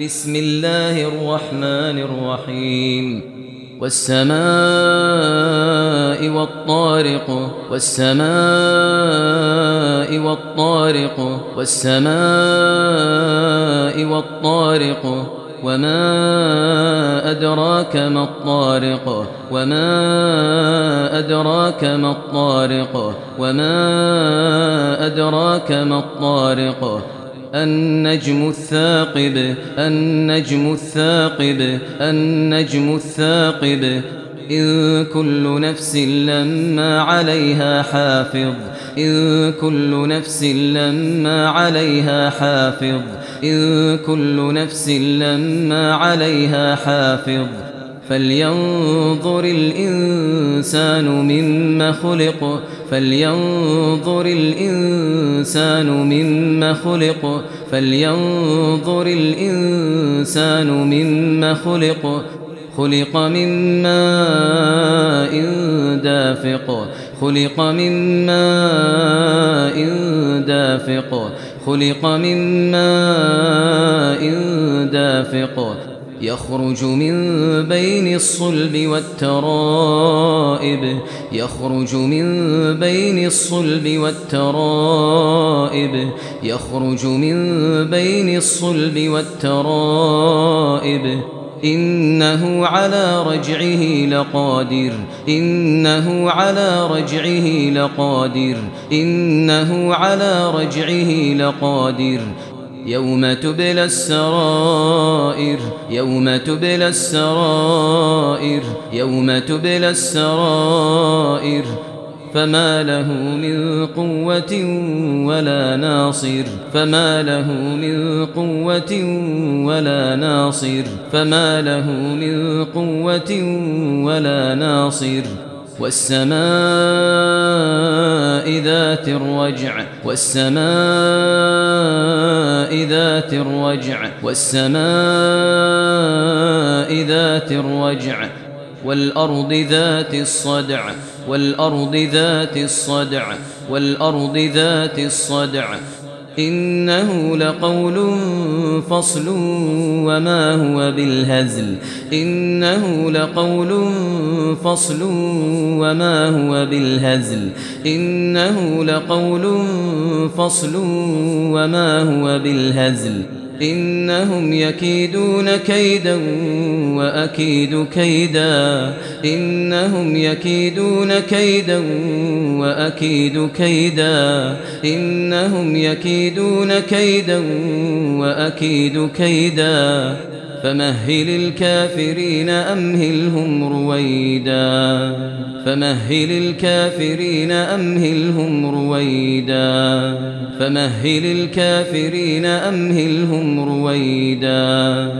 بسم الله الرحمن الرحيم. والسماء والطارق والسماء والطارق والسماء والطارق. وما أدراك ما الطارق وما أدراك ما الطارق. وما أدراك ما الطارق. النجم الثاقب النجم الثاقب النجم الثاقب. إن كل نفس لما عليها حافظ إن كل نفس لما عليها حافظ إن كل نفس لما عليها حافظ. فلينظر الإنسان مما خلق فلينظر الإنسان مما خلق فلينظر الإنسان مما خلق. خلق من ماء دافق. خلق من ماء دافق. خلق من ماء يخرج من بين الصلب والترائب. يخرج من بين الصلب والترائب. يخرج من بين الصلب والترائب. إنه على رجعه لقادر. إنه على رجعه لقادر. إنه على رجعه لقادر. يوم تبلى السرائر يوم تبلى السرائر يوم تبلى السرائر. فما له من قوة ولا ناصر فما له من قوة ولا ناصر فما له من قوة ولا ناصر. والسماء ذات الرجع والسماء ذات الرجع والسماء ذات الرجع والأرض ذات الصدع والأرض ذات الصدع والأرض ذات الصدع إنه لقول فصل وما هو بالهزل. إنه لقول فصل وما هو بالهزل. إنه لقول فصل وما هو بالهزل. إنهم يكيدون كيدا وأكيد كيدا. إنهم يكيدون كيدا وأكيد كيدا. إنهم يكيدون كيدا وأكيد كيدا. فمهل الكافرين أمهلهم رويدا. فمهل الكافرين أمهلهم رويدا. فمهل الكافرين أمهلهم رويدا.